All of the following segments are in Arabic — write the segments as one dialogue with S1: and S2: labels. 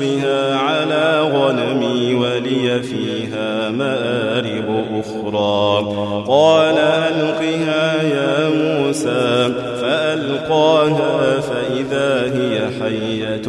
S1: بها على غنمي ولي فيها مآرب أخرى. قال ألقها يا موسى فألقاها فإذا هي حية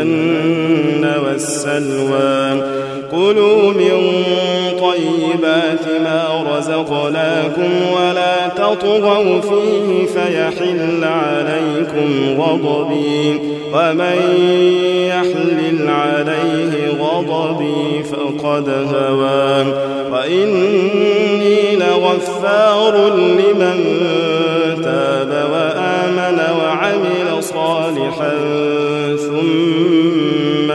S1: المن والسلوى. كلوا من طيبات ما رزقناكم ولا تطغوا فيه فيحل عليكم غضبي. ومن يحلل عليه غضبي فقد هوى. وإني لغفار لمن تاب وآمن وعمل صالحا.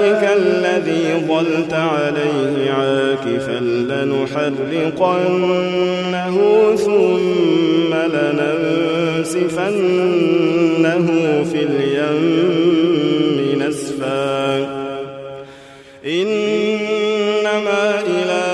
S1: إلهك الذي ظلت عليه عاكفا لنحرقنه ثم لننسفنه في اليم نسفا.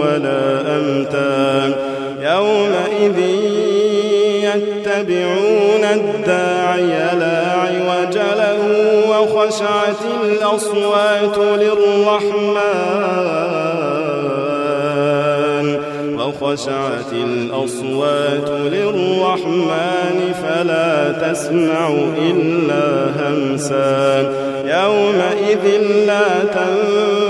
S1: ولا أمتا يومئذ يتبعون الداعي لا عوج له وخشعت الأصوات للرحمن. وخشعت الأصوات للرحمن فلا تسمع إلا همسا يومئذ لا تنفع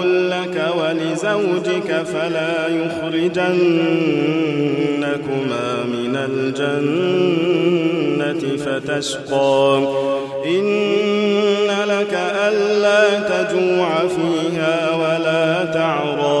S1: ولزوجك فلا يخرجنكما من الجنة فتشقى. إن لك ألا تجوع فيها ولا تعرى.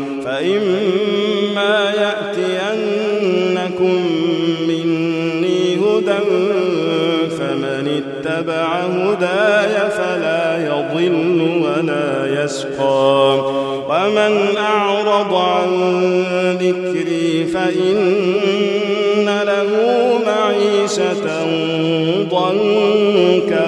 S1: فإما يأتينكم مني هدى فمن اتبع هداي فلا يضل ولا يشقى ومن أعرض عن ذكري فإن له معيشة ضنكا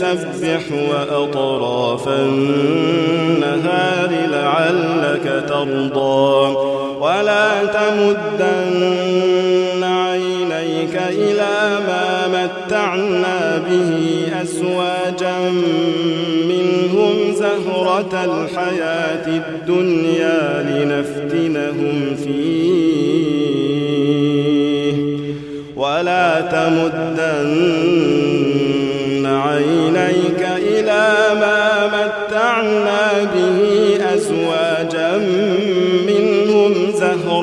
S1: فسبح وأطراف النهار لعلك ترضى. ولا تمدن عينيك إلى ما متعنا به أزواجا منهم زهرة الحياة الدنيا لنفتنهم فيه. ولا تمدن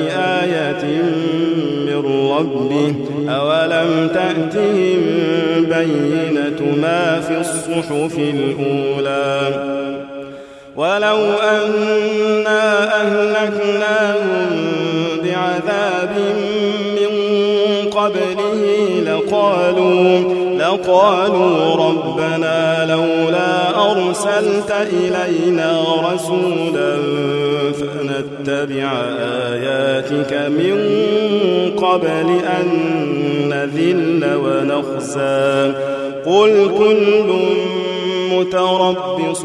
S1: بآية من ربه أولم تأتهم بينة ما في الصحف الأولى ولو أنا أهلكناهم بعذاب من قبله لقالوا فقالوا ربنا لولا أرسلت إلينا رسولا فنتبع آياتك من قبل أن نذل ونخزى. قل كل متربص